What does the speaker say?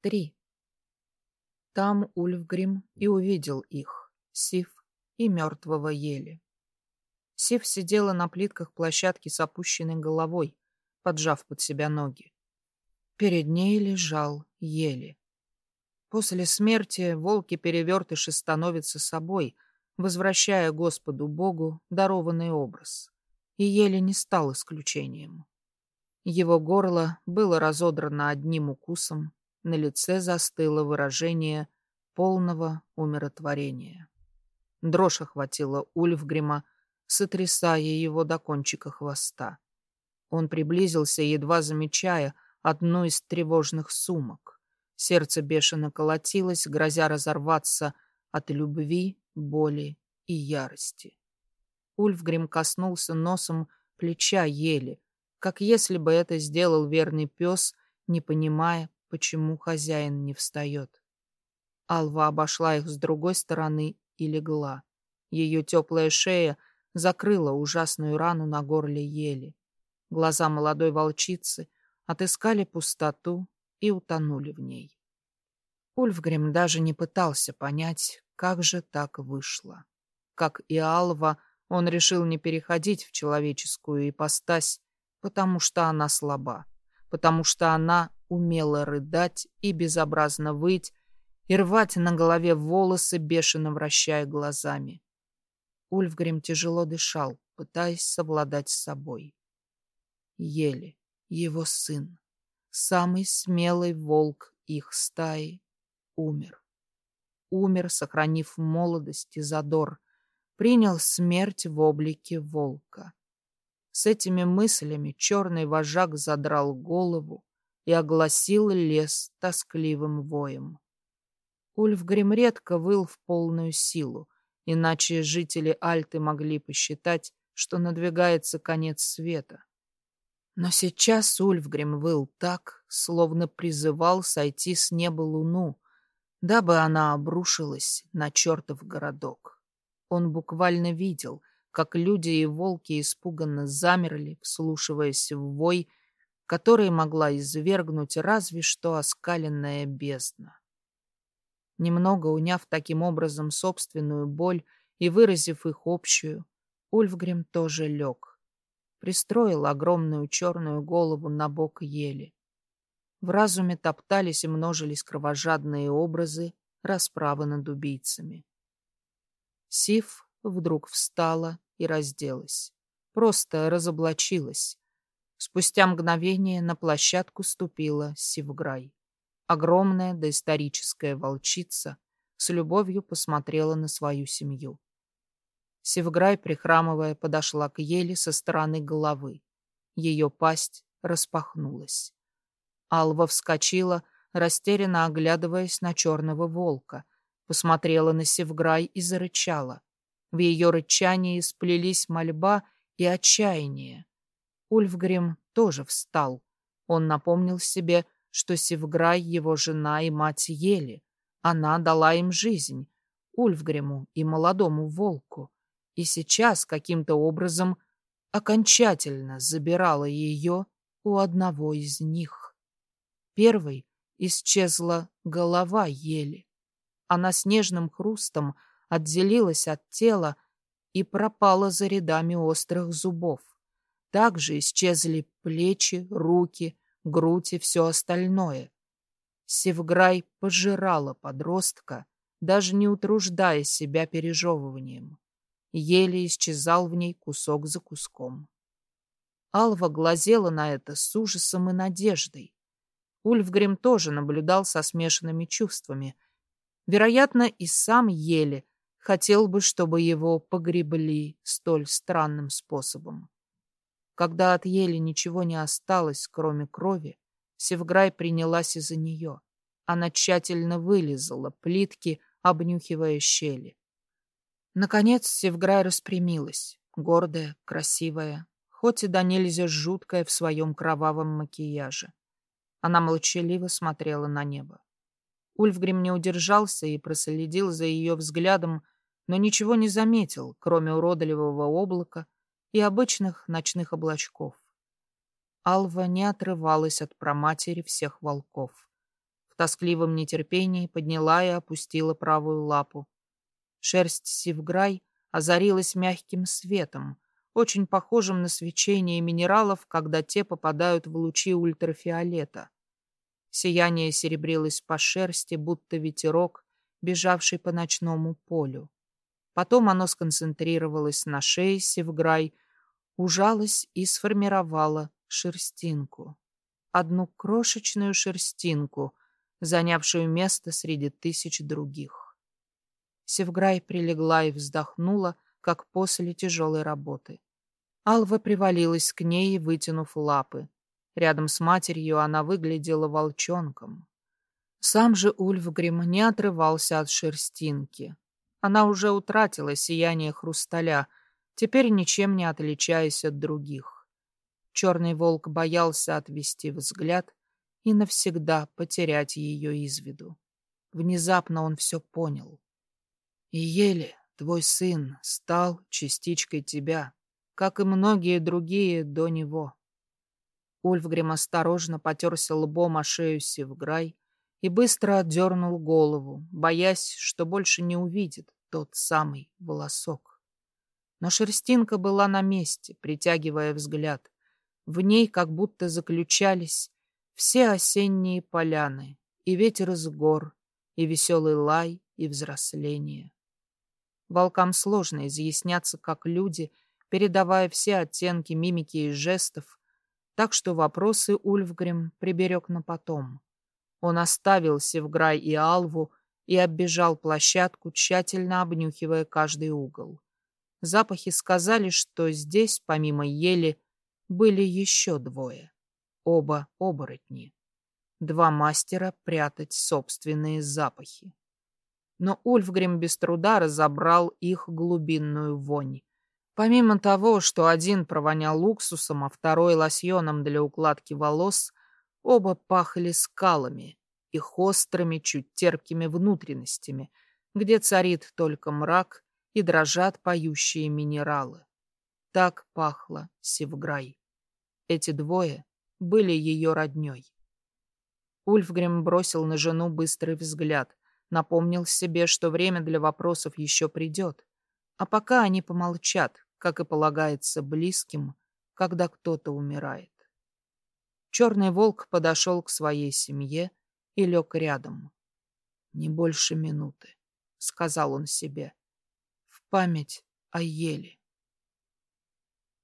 Три. Там Ульфгрим и увидел их, Сив и мертвого Ели. Сив сидела на плитках площадки с опущенной головой, поджав под себя ноги. Перед ней лежал Ели. После смерти волки-перевертыши становятся собой, возвращая Господу Богу дарованный образ. И Ели не стал исключением. Его горло было разодрано одним укусом, на лице застыло выражение полного умиротворения. Дрожь охватила Ульфгрима, сотрясая его до кончика хвоста. Он приблизился, едва замечая одну из тревожных сумок. Сердце бешено колотилось, грозя разорваться от любви, боли и ярости. Ульфгрим коснулся носом плеча ели, как если бы это сделал верный пес, не понимая, почему хозяин не встает. Алва обошла их с другой стороны и легла. Ее теплая шея закрыла ужасную рану на горле ели. Глаза молодой волчицы отыскали пустоту и утонули в ней. Ульфгрим даже не пытался понять, как же так вышло. Как и Алва, он решил не переходить в человеческую ипостась, потому что она слаба, потому что она умела рыдать и безобразно выть, и рвать на голове волосы, бешено вращая глазами. Ульфгрим тяжело дышал, пытаясь совладать с собой. Еле его сын, самый смелый волк их стаи, умер. Умер, сохранив молодость и задор, принял смерть в облике волка. С этими мыслями черный вожак задрал голову и огласил лес тоскливым воем. Ульфгрим редко выл в полную силу, иначе жители Альты могли посчитать, что надвигается конец света. Но сейчас Ульфгрим выл так, словно призывал сойти с неба луну, дабы она обрушилась на чертов городок. Он буквально видел, как люди и волки испуганно замерли, вслушиваясь в вой, который могла извергнуть разве что оскаленная бездна. Немного уняв таким образом собственную боль и выразив их общую, Ульфгрим тоже лег. Пристроил огромную черную голову на бок ели. В разуме топтались и множились кровожадные образы расправы над убийцами. Сив вдруг встала и разделась. Просто разоблачилась. Спустя мгновение на площадку ступила Сивграй. Огромная доисторическая волчица с любовью посмотрела на свою семью. Севграй, прихрамывая, подошла к еле со стороны головы. Ее пасть распахнулась. Алва вскочила, растерянно оглядываясь на черного волка, посмотрела на Севграй и зарычала. В ее рычании сплелись мольба и отчаяние. Ульфгрим тоже встал. Он напомнил себе, что Севграй его жена и мать ели. Она дала им жизнь, Ульфгриму и молодому волку, и сейчас каким-то образом окончательно забирала ее у одного из них. Первой исчезла голова ели. Она с нежным хрустом отделилась от тела и пропала за рядами острых зубов. Также исчезли плечи, руки, грудь и все остальное. Севграй пожирала подростка, даже не утруждая себя пережевыванием. Еле исчезал в ней кусок за куском. Алва глазела на это с ужасом и надеждой. Ульфгрим тоже наблюдал со смешанными чувствами. Вероятно, и сам еле хотел бы, чтобы его погребли столь странным способом. Когда от ели ничего не осталось, кроме крови, Севграй принялась из-за нее. Она тщательно вылизала плитки, обнюхивая щели. Наконец Севграй распрямилась, гордая, красивая, хоть и до нельзя жуткая в своем кровавом макияже. Она молчаливо смотрела на небо. Ульфгрим не удержался и проследил за ее взглядом, но ничего не заметил, кроме уродливого облака, и обычных ночных облачков. Алва не отрывалась от проматери всех волков. В тоскливом нетерпении подняла и опустила правую лапу. Шерсть Сивграй озарилась мягким светом, очень похожим на свечение минералов, когда те попадают в лучи ультрафиолета. Сияние серебрилось по шерсти, будто ветерок, бежавший по ночному полю. Потом оно сконцентрировалось на шее Севграй, ужалось и сформировало шерстинку. Одну крошечную шерстинку, занявшую место среди тысяч других. Севграй прилегла и вздохнула, как после тяжелой работы. Алва привалилась к ней, вытянув лапы. Рядом с матерью она выглядела волчонком. Сам же Ульфгрим не отрывался от шерстинки. Она уже утратила сияние хрусталя, теперь ничем не отличаясь от других. Черный волк боялся отвести взгляд и навсегда потерять ее из виду. Внезапно он все понял. И еле твой сын стал частичкой тебя, как и многие другие до него. Ульфгрим осторожно потерся лбом о шею Севграй и быстро отдернул голову, боясь, что больше не увидит тот самый волосок. Но шерстинка была на месте, притягивая взгляд. В ней как будто заключались все осенние поляны, и ветер из гор, и веселый лай, и взросление. Волкам сложно изъясняться как люди — передавая все оттенки мимики и жестов, так что вопросы Ульфгрим приберег на потом. Он оставил Севграй и Алву и оббежал площадку, тщательно обнюхивая каждый угол. Запахи сказали, что здесь, помимо ели, были еще двое. Оба оборотни. Два мастера прятать собственные запахи. Но Ульфгрим без труда разобрал их глубинную вонь. Помимо того, что один провонял уксусом, а второй лосьоном для укладки волос, оба пахли скалами, их острыми, чуть терпкими внутренностями, где царит только мрак и дрожат поющие минералы. Так пахло Севграй. Эти двое были ее родней. Ульфгрим бросил на жену быстрый взгляд, напомнил себе, что время для вопросов еще придет. А пока они помолчат, как и полагается близким, когда кто-то умирает. Черный волк подошел к своей семье и лег рядом. «Не больше минуты», — сказал он себе, — «в память о еле».